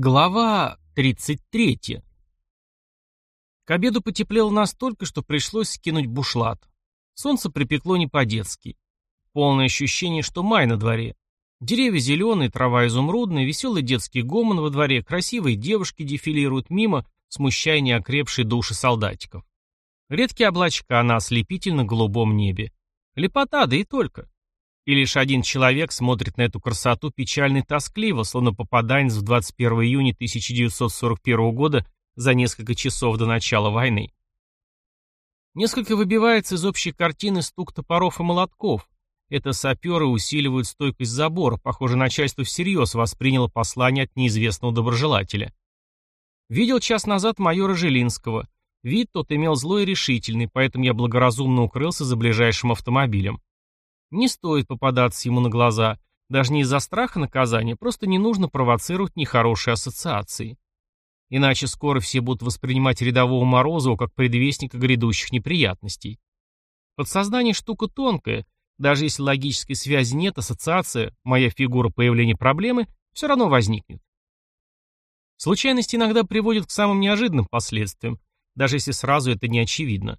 Глава 33. К обеду потеплело настолько, что пришлось скинуть бушлат. Солнце припекло не по-детски. Полное ощущение, что май на дворе. Деревья зеленые, трава изумрудная, веселый детский гомон во дворе, красивые девушки дефилируют мимо, смущая неокрепшие души солдатиков. Редкие облачка на ослепительно-голубом небе. Лепота, да и только. И лишь один человек смотрит на эту красоту печально и тоскливо, словно попаданец в 21 июня 1941 года за несколько часов до начала войны. Несколько выбивается из общей картины стук топоров и молотков. Это саперы усиливают стойкость забора, похоже, начальство всерьез восприняло послание от неизвестного доброжелателя. Видел час назад майора Жилинского. Вид тот имел злой и решительный, поэтому я благоразумно укрылся за ближайшим автомобилем. Не стоит попадаться ему на глаза. Даже не из-за страха наказания, просто не нужно провоцировать нехорошие ассоциации. Иначе скоро все будут воспринимать рядового Морозова как предвестника грядущих неприятностей. Подсознание штука тонкая, даже если логической связи нет, ассоциация, моя фигура появления проблемы, все равно возникнет. Случайность иногда приводит к самым неожиданным последствиям, даже если сразу это не очевидно.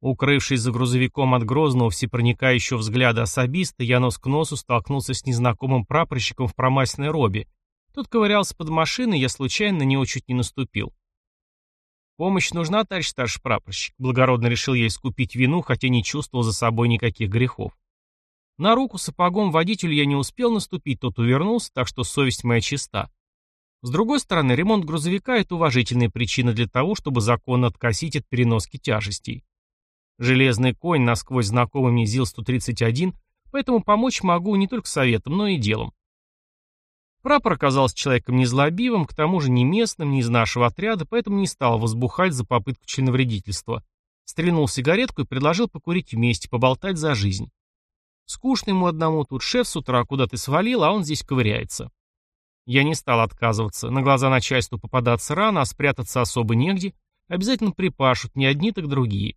Укрывшись за грузовиком от грозного всепроникающего взгляда особиста, я нос к носу столкнулся с незнакомым прапорщиком в промасленной робе. Тот ковырялся под машиной, я случайно на него чуть не наступил. «Помощь нужна, товарищ старший прапорщик», — благородно решил я искупить вину, хотя не чувствовал за собой никаких грехов. На руку сапогом водителю я не успел наступить, тот увернулся, так что совесть моя чиста. С другой стороны, ремонт грузовика — это уважительная причина для того, чтобы законно откосить от переноски тяжестей. Железный конь насквозь знакомый мне ЗИЛ-131, поэтому помочь могу не только советом, но и делом. Прапор оказался человеком незлобивым, к тому же не местным, не из нашего отряда, поэтому не стал возбухать за попытку членовредительства. Стрельнул сигаретку и предложил покурить вместе, поболтать за жизнь. Скучно ему одному, тут шеф с утра куда-то свалил, а он здесь ковыряется. Я не стал отказываться, на глаза начальству попадаться рано, а спрятаться особо негде, обязательно припашут, не одни, так другие.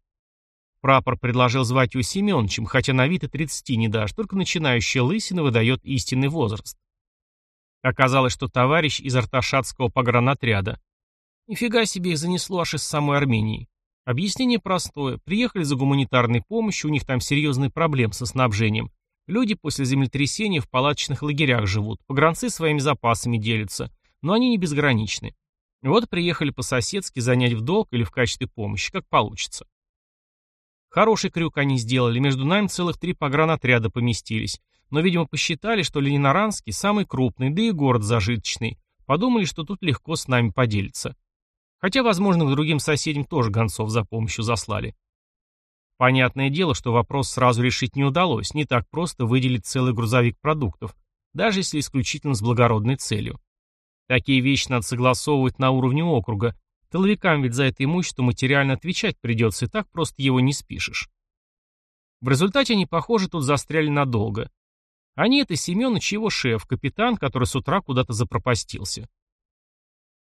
Прапор предложил звать его Семеновичем, хотя на вид и 30 не дашь, только начинающая лысина выдает истинный возраст. Оказалось, что товарищ из арташатского погранотряда. Нифига себе их занесло аж из самой Армении. Объяснение простое. Приехали за гуманитарной помощью, у них там серьезные проблемы со снабжением. Люди после землетрясения в палаточных лагерях живут, погранцы своими запасами делятся, но они не безграничны. Вот приехали по-соседски занять в долг или в качестве помощи, как получится. Хороший крюк они сделали, между нами целых три погранотряда поместились. Но, видимо, посчитали, что Лениноранский самый крупный, да и город зажиточный. Подумали, что тут легко с нами поделиться. Хотя, возможно, к другим соседям тоже гонцов за помощью заслали. Понятное дело, что вопрос сразу решить не удалось, не так просто выделить целый грузовик продуктов, даже если исключительно с благородной целью. Такие вещи надо согласовывать на уровне округа, Тыловикам ведь за это имущество материально отвечать придется, и так просто его не спишешь. В результате они, похоже, тут застряли надолго. Они — это Семенович его шеф, капитан, который с утра куда-то запропастился.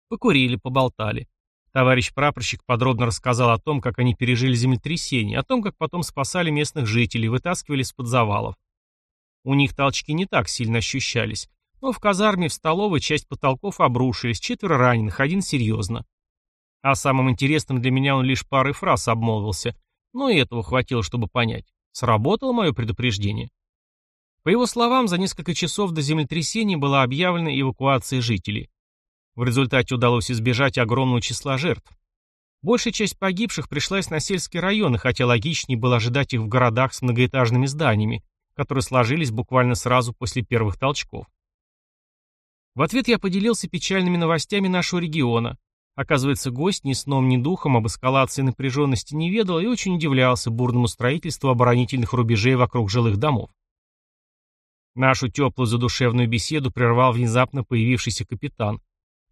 Покурили, поболтали. Товарищ прапорщик подробно рассказал о том, как они пережили землетрясение, о том, как потом спасали местных жителей, вытаскивали из-под завалов. У них толчки не так сильно ощущались, но в казарме, в столовой часть потолков обрушились, четверо раненых, один серьезно. А самым интересным для меня он лишь парой фраз обмолвился, но и этого хватило, чтобы понять. Сработало мое предупреждение. По его словам, за несколько часов до землетрясения была объявлена эвакуация жителей. В результате удалось избежать огромного числа жертв. Большая часть погибших пришлась на сельские районы, хотя логичнее было ожидать их в городах с многоэтажными зданиями, которые сложились буквально сразу после первых толчков. В ответ я поделился печальными новостями нашего региона, Оказывается, гость ни сном, ни духом об эскалации напряженности не ведал и очень удивлялся бурному строительству оборонительных рубежей вокруг жилых домов. Нашу теплую задушевную беседу прервал внезапно появившийся капитан.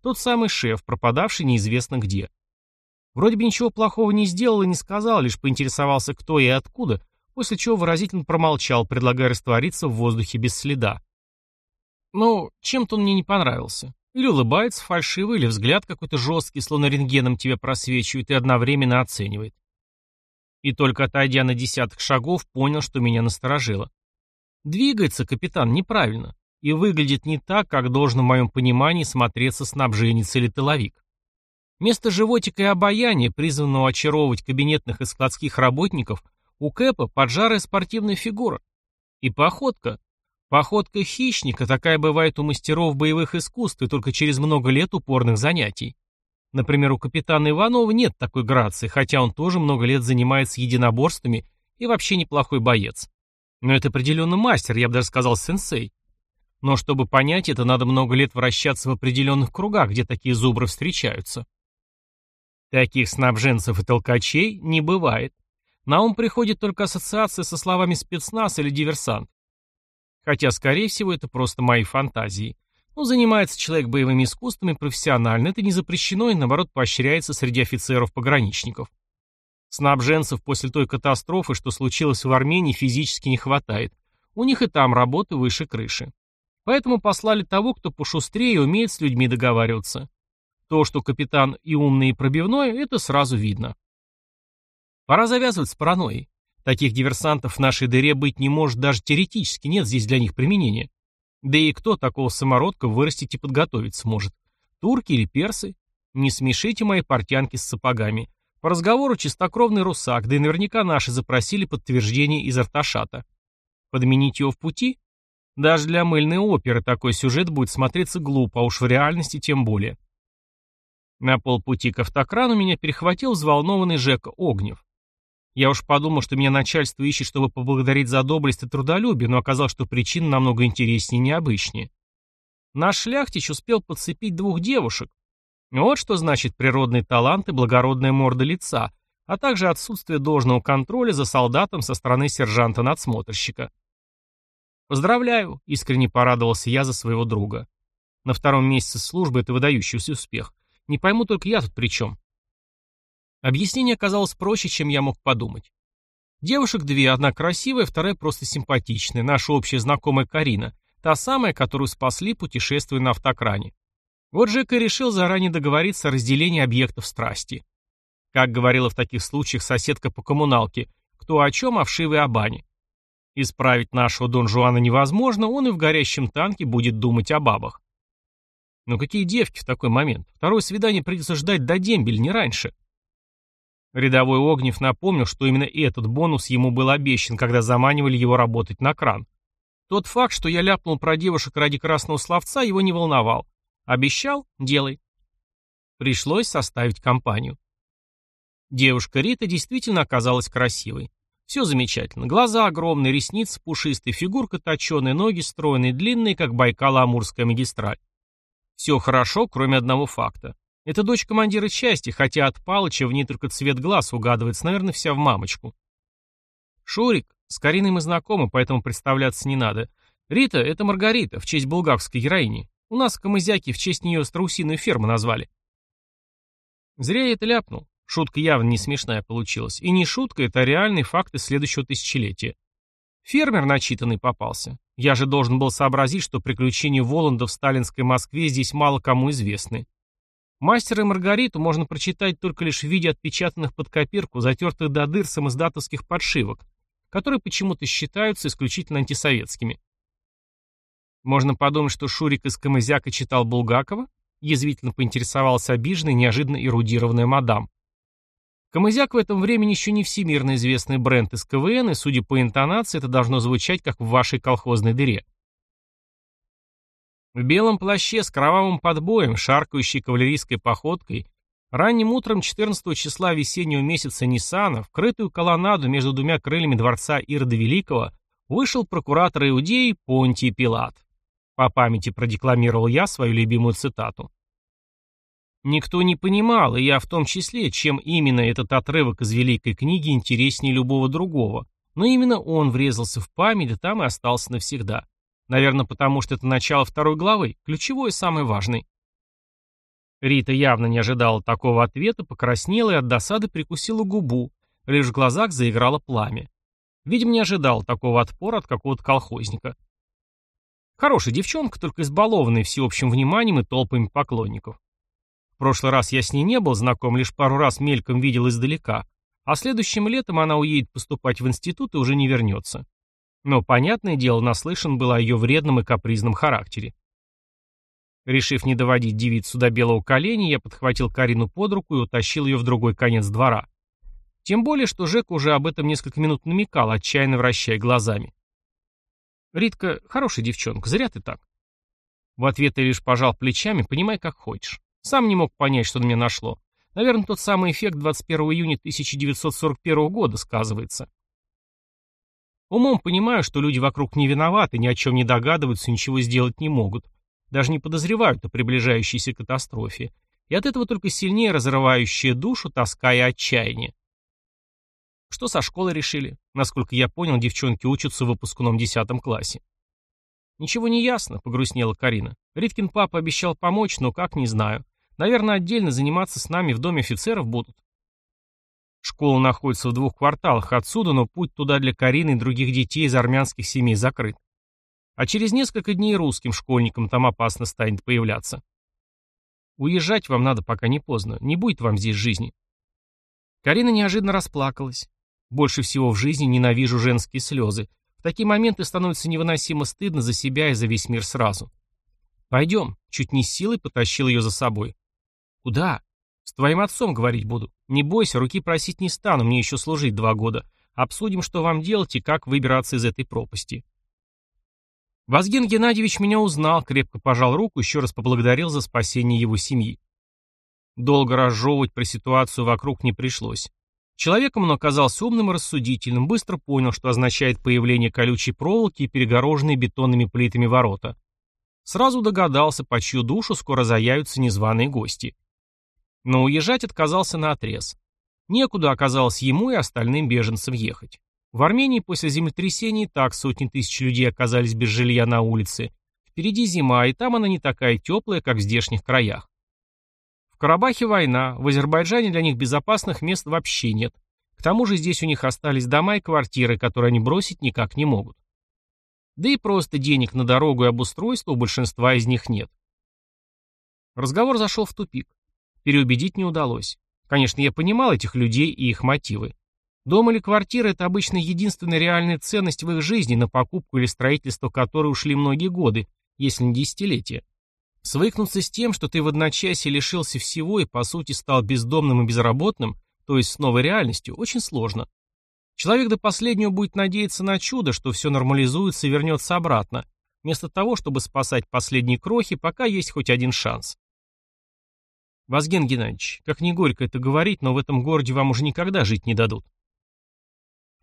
Тот самый шеф, пропадавший неизвестно где. Вроде бы ничего плохого не сделал и не сказал, лишь поинтересовался, кто и откуда, после чего выразительно промолчал, предлагая раствориться в воздухе без следа. Ну, чем-то он мне не понравился. Или улыбается фальшиво, или взгляд какой-то жесткий, словно рентгеном тебя просвечивает и одновременно оценивает. И только отойдя на десяток шагов, понял, что меня насторожило. Двигается капитан неправильно. и выглядит не так, как должен в моем понимании смотреться снабженец или тыловик. Вместо животика и обаяния, призванного очаровывать кабинетных и складских работников, у Кэпа поджарая спортивная фигура. И походка. Походка хищника, такая бывает у мастеров боевых искусств и только через много лет упорных занятий. Например, у капитана Иванова нет такой грации, хотя он тоже много лет занимается единоборствами и вообще неплохой боец. Но это определенно мастер, я бы даже сказал сенсей. Но чтобы понять это, надо много лет вращаться в определенных кругах, где такие зубры встречаются. Таких снабженцев и толкачей не бывает. На ум приходит только ассоциация со словами спецназ или диверсант. Хотя, скорее всего, это просто мои фантазии. Ну, занимается человек боевыми искусствами профессионально, это не запрещено и, наоборот, поощряется среди офицеров-пограничников. Снабженцев после той катастрофы, что случилось в Армении, физически не хватает. У них и там работы выше крыши. Поэтому послали того, кто пошустрее умеет с людьми договариваться. То, что капитан и умный, и пробивной, это сразу видно. Пора завязывать с паранойей. Таких диверсантов в нашей дыре быть не может даже теоретически, нет здесь для них применения. Да и кто такого самородка вырастить и подготовить сможет? Турки или персы? Не смешите мои портянки с сапогами. По разговору чистокровный русак, да и наверняка наши запросили подтверждение из Арташата. Подменить его в пути? Даже для мыльной оперы такой сюжет будет смотреться глупо, а уж в реальности тем более. На полпути к автокрану меня перехватил взволнованный Жека Огнев. Я уж подумал, что меня начальство ищет, чтобы поблагодарить за доблесть и трудолюбие, но оказалось, что причина намного интереснее и необычнее. Наш шляхтич успел подцепить двух девушек. Вот что значит природный талант и благородная морда лица, а также отсутствие должного контроля за солдатом со стороны сержанта-надсмотрщика. «Поздравляю», — искренне порадовался я за своего друга. На втором месяце службы это выдающийся успех. Не пойму только я тут при чем. Объяснение оказалось проще, чем я мог подумать. Девушек две, одна красивая, вторая просто симпатичная, наша общая знакомая Карина, та самая, которую спасли, путешествуя на автокране. Вот Жека решил заранее договориться о разделении объектов страсти. Как говорила в таких случаях соседка по коммуналке, кто о чем, а вшивы о бане. Исправить нашего Дон Жуана невозможно, он и в горящем танке будет думать о бабах. Но какие девки в такой момент? Второе свидание придется ждать до дембель, не раньше. Рядовой Огнев напомнил, что именно этот бонус ему был обещан, когда заманивали его работать на кран. Тот факт, что я ляпнул про девушек ради красного словца, его не волновал. Обещал – делай. Пришлось составить компанию. Девушка Рита действительно оказалась красивой. Все замечательно. Глаза огромные, ресницы пушистые, фигурка точеная, ноги стройные, длинные, как Байкало-Амурская магистраль. Все хорошо, кроме одного факта. Это дочь командира части, хотя от Палыча в ней только цвет глаз угадывается, наверное, вся в мамочку. Шурик, с Кариной мы знакомы, поэтому представляться не надо. Рита — это Маргарита, в честь булгакской героини. У нас камызяки в честь нее страусиную ферму назвали. Зря я это ляпнул. Шутка явно не смешная получилась. И не шутка, это реальный факт из следующего тысячелетия. Фермер начитанный попался. Я же должен был сообразить, что приключения Воланда в сталинской Москве здесь мало кому известны. Мастера и Маргариту можно прочитать только лишь в виде отпечатанных под копирку, затертых до дыр самоиздатовских подшивок, которые почему-то считаются исключительно антисоветскими. Можно подумать, что Шурик из Камызяка читал Булгакова? Язвительно поинтересовался обиженный, неожиданно эрудированная мадам. Камызяк в этом времени еще не всемирно известный бренд из КВН, и, судя по интонации, это должно звучать, как в вашей колхозной дыре. В белом плаще с кровавым подбоем, шаркающей кавалерийской походкой, ранним утром 14 числа весеннего месяца Ниссана, в крытую колоннаду между двумя крыльями дворца Ирода Великого, вышел прокуратор Иудеи Понтий Пилат. По памяти продекламировал я свою любимую цитату. Никто не понимал, и я в том числе, чем именно этот отрывок из великой книги интереснее любого другого, но именно он врезался в память, и там и остался навсегда. Наверное, потому что это начало второй главы, ключевой и самый важный. Рита явно не ожидала такого ответа, покраснела и от досады прикусила губу, лишь в глазах заиграло пламя. Видимо, не ожидал такого отпора от какого-то колхозника. Хорошая девчонка, только избалованная всеобщим вниманием и толпами поклонников. В прошлый раз я с ней не был знаком, лишь пару раз мельком видел издалека, а следующим летом она уедет поступать в институт и уже не вернется. Но, понятное дело, наслышан был о ее вредном и капризном характере. Решив не доводить девицу до белого коленя, я подхватил Карину под руку и утащил ее в другой конец двора. Тем более, что Жек уже об этом несколько минут намекал, отчаянно вращая глазами. «Ритка хорошая девчонка, зря ты так». В ответ я лишь пожал плечами, понимай, как хочешь. Сам не мог понять, что на меня нашло. Наверное, тот самый эффект 21 июня 1941 года сказывается. Умом понимаю, что люди вокруг не виноваты, ни о чем не догадываются, ничего сделать не могут. Даже не подозревают о приближающейся катастрофе. И от этого только сильнее разрывающая душу тоска и отчаяние. Что со школы решили? Насколько я понял, девчонки учатся в выпускном 10 классе. Ничего не ясно, погрустнела Карина. Риткин папа обещал помочь, но как, не знаю. Наверное, отдельно заниматься с нами в доме офицеров будут. Школа находится в двух кварталах отсюда, но путь туда для Карины и других детей из армянских семей закрыт. А через несколько дней русским школьникам там опасно станет появляться. Уезжать вам надо, пока не поздно. Не будет вам здесь жизни. Карина неожиданно расплакалась. Больше всего в жизни ненавижу женские слезы. В такие моменты становится невыносимо стыдно за себя и за весь мир сразу. «Пойдем», — чуть не силой потащил ее за собой. «Куда?» «С твоим отцом говорить буду. Не бойся, руки просить не стану, мне еще служить два года. Обсудим, что вам делать и как выбираться из этой пропасти». Вазген Геннадьевич меня узнал, крепко пожал руку, еще раз поблагодарил за спасение его семьи. Долго разжевывать про ситуацию вокруг не пришлось. Человеком он оказался умным и рассудительным, быстро понял, что означает появление колючей проволоки и перегороженные бетонными плитами ворота. Сразу догадался, по чью душу скоро заявятся незваные гости. Но уезжать отказался на отрез. Некуда оказалось ему и остальным беженцам ехать. В Армении после землетрясения и так сотни тысяч людей оказались без жилья на улице. Впереди зима, и там она не такая теплая, как в здешних краях. В Карабахе война, в Азербайджане для них безопасных мест вообще нет. К тому же здесь у них остались дома и квартиры, которые они бросить никак не могут. Да и просто денег на дорогу и обустройство у большинства из них нет. Разговор зашел в тупик. Переубедить не удалось. Конечно, я понимал этих людей и их мотивы. Дом или квартира – это обычно единственная реальная ценность в их жизни, на покупку или строительство которой ушли многие годы, если не десятилетия. Свыкнуться с тем, что ты в одночасье лишился всего и, по сути, стал бездомным и безработным, то есть с новой реальностью, очень сложно. Человек до последнего будет надеяться на чудо, что все нормализуется и вернется обратно, вместо того, чтобы спасать последние крохи, пока есть хоть один шанс. Вазген Геннадьевич, как не горько это говорить, но в этом городе вам уже никогда жить не дадут.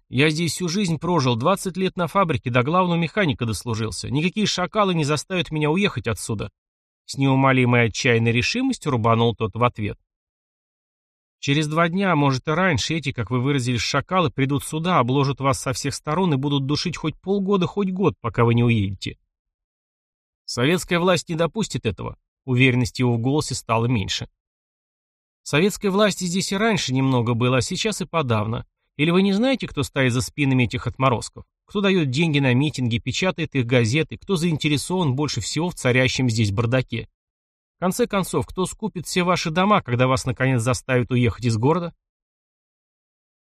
Я здесь всю жизнь прожил, 20 лет на фабрике, до главного механика дослужился. Никакие шакалы не заставят меня уехать отсюда. С неумолимой отчаянной решимостью рубанул тот в ответ. Через два дня, а может и раньше, эти, как вы выразились, шакалы придут сюда, обложат вас со всех сторон и будут душить хоть полгода, хоть год, пока вы не уедете. Советская власть не допустит этого. Уверенность его в голосе стала меньше. Советской власти здесь и раньше немного было, а сейчас и подавно. Или вы не знаете, кто стоит за спинами этих отморозков? Кто дает деньги на митинги, печатает их газеты, кто заинтересован больше всего в царящем здесь бардаке? В конце концов, кто скупит все ваши дома, когда вас наконец заставят уехать из города?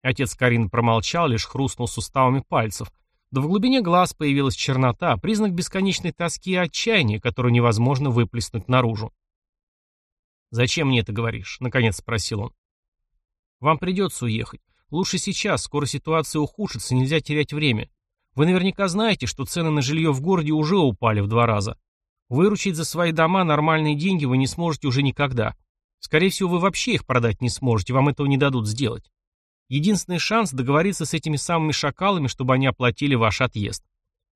Отец Карин промолчал, лишь хрустнул суставами пальцев. Да в глубине глаз появилась чернота, признак бесконечной тоски и отчаяния, которую невозможно выплеснуть наружу. «Зачем мне это говоришь?» — наконец спросил он. «Вам придется уехать. Лучше сейчас, скоро ситуация ухудшится, нельзя терять время. Вы наверняка знаете, что цены на жилье в городе уже упали в два раза. Выручить за свои дома нормальные деньги вы не сможете уже никогда. Скорее всего, вы вообще их продать не сможете, вам этого не дадут сделать. Единственный шанс договориться с этими самыми шакалами, чтобы они оплатили ваш отъезд.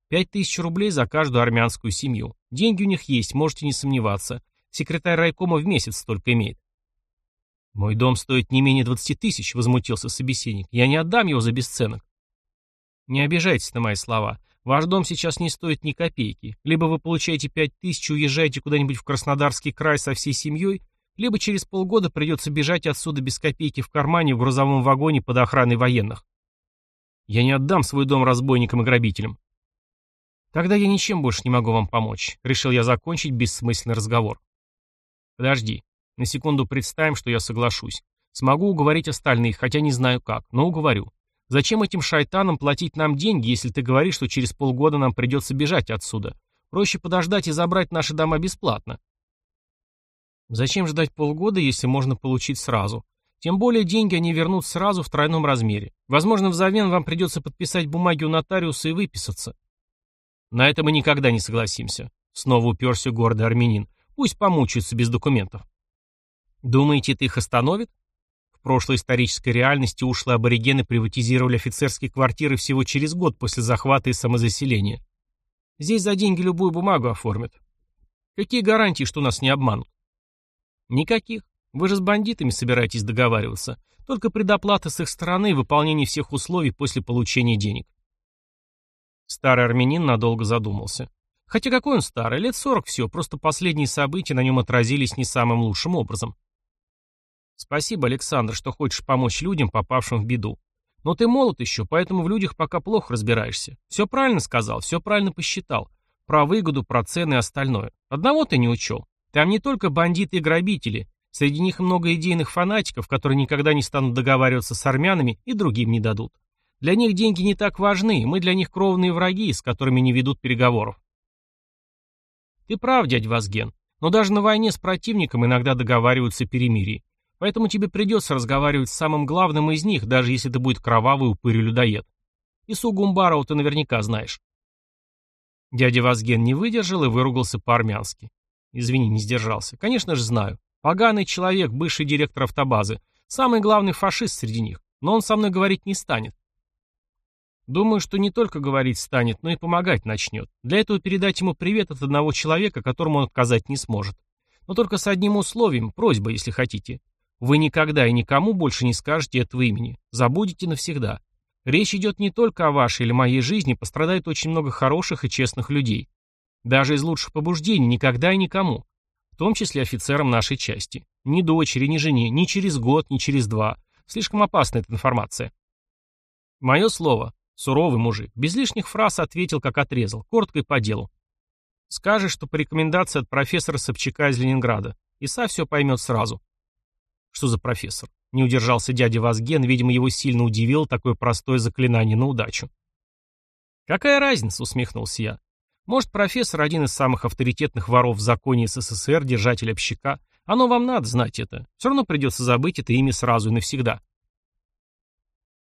Пять тысяч рублей за каждую армянскую семью. Деньги у них есть, можете не сомневаться. Секретарь райкома в месяц столько имеет. «Мой дом стоит не менее двадцати тысяч», — возмутился собеседник. «Я не отдам его за бесценок». «Не обижайтесь на мои слова. Ваш дом сейчас не стоит ни копейки. Либо вы получаете пять тысяч и уезжаете куда-нибудь в Краснодарский край со всей семьей, либо через полгода придется бежать отсюда без копейки в кармане в грузовом вагоне под охраной военных. Я не отдам свой дом разбойникам и грабителям. Тогда я ничем больше не могу вам помочь. Решил я закончить бессмысленный разговор. Подожди. На секунду представим, что я соглашусь. Смогу уговорить остальных, хотя не знаю как, но уговорю. Зачем этим шайтанам платить нам деньги, если ты говоришь, что через полгода нам придется бежать отсюда? Проще подождать и забрать наши дома бесплатно. Зачем ждать полгода, если можно получить сразу? Тем более деньги они вернут сразу в тройном размере. Возможно, взамен вам придется подписать бумаги у нотариуса и выписаться. На это мы никогда не согласимся. Снова уперся гордый армянин. Пусть помучаются без документов. Думаете, это их остановит? В прошлой исторической реальности ушлые аборигены приватизировали офицерские квартиры всего через год после захвата и самозаселения. Здесь за деньги любую бумагу оформят. Какие гарантии, что нас не обманут? Никаких. Вы же с бандитами собираетесь договариваться. Только предоплата с их стороны и выполнение всех условий после получения денег. Старый армянин надолго задумался. Хотя какой он старый, лет сорок все, просто последние события на нем отразились не самым лучшим образом. Спасибо, Александр, что хочешь помочь людям, попавшим в беду. Но ты молод еще, поэтому в людях пока плохо разбираешься. Все правильно сказал, все правильно посчитал. Про выгоду, про цены и остальное. Одного ты не учел. Там не только бандиты и грабители. Среди них много идейных фанатиков, которые никогда не станут договариваться с армянами и другим не дадут. Для них деньги не так важны, мы для них кровные враги, с которыми не ведут переговоров. Ты прав, дядь Вазген, но даже на войне с противником иногда договариваются перемирии. Поэтому тебе придется разговаривать с самым главным из них, даже если это будет кровавый упырь-людоед. И Сугумбарова ты наверняка знаешь. Дядя Вазген не выдержал и выругался по-армянски. Извини, не сдержался. Конечно же знаю. Поганый человек, бывший директор автобазы. Самый главный фашист среди них. Но он со мной говорить не станет. Думаю, что не только говорить станет, но и помогать начнет. Для этого передать ему привет от одного человека, которому он отказать не сможет. Но только с одним условием, просьба, если хотите. Вы никогда и никому больше не скажете этого имени. Забудете навсегда. Речь идет не только о вашей или моей жизни, пострадает очень много хороших и честных людей. Даже из лучших побуждений никогда и никому. В том числе офицерам нашей части. Ни дочери, ни жене, ни через год, ни через два. Слишком опасна эта информация. Мое слово. Суровый мужик. Без лишних фраз ответил, как отрезал. Коротко и по делу. Скажешь, что по рекомендации от профессора Собчака из Ленинграда. Иса все поймет сразу. Что за профессор? Не удержался дядя Вазген, видимо, его сильно удивило такое простое заклинание на удачу. «Какая разница?» — усмехнулся я. «Может, профессор один из самых авторитетных воров в законе СССР, держатель общака? Оно вам надо знать это. Все равно придется забыть это имя сразу и навсегда».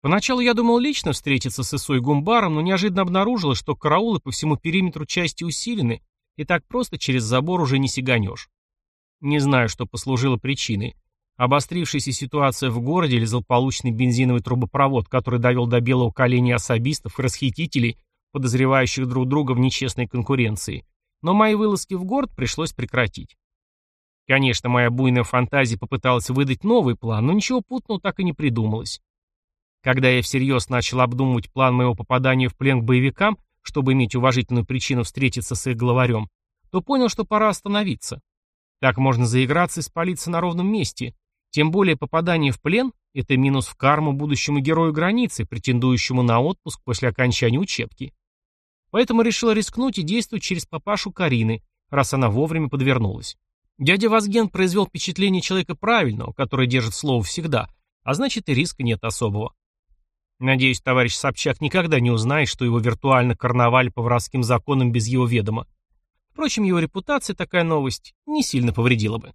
Поначалу я думал лично встретиться с Исой Гумбаром, но неожиданно обнаружилось, что караулы по всему периметру части усилены, и так просто через забор уже не сиганешь. Не знаю, что послужило причиной. Обострившаяся ситуация в городе или злополучный бензиновый трубопровод, который довел до белого коленя особистов и расхитителей, подозревающих друг друга в нечестной конкуренции. Но мои вылазки в город пришлось прекратить. Конечно, моя буйная фантазия попыталась выдать новый план, но ничего путного так и не придумалось. Когда я всерьез начал обдумывать план моего попадания в плен к боевикам, чтобы иметь уважительную причину встретиться с их главарем, то понял, что пора остановиться. Так можно заиграться и спалиться на ровном месте, тем более попадание в плен – это минус в карму будущему герою границы, претендующему на отпуск после окончания учебки. Поэтому решил рискнуть и действовать через папашу Карины, раз она вовремя подвернулась. Дядя Вазген произвел впечатление человека правильного, который держит слово всегда, а значит и риска нет особого. Надеюсь, товарищ Собчак никогда не узнает, что его виртуально карнаваль по воровским законам без его ведома. Впрочем, его репутации такая новость не сильно повредила бы.